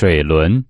水轮。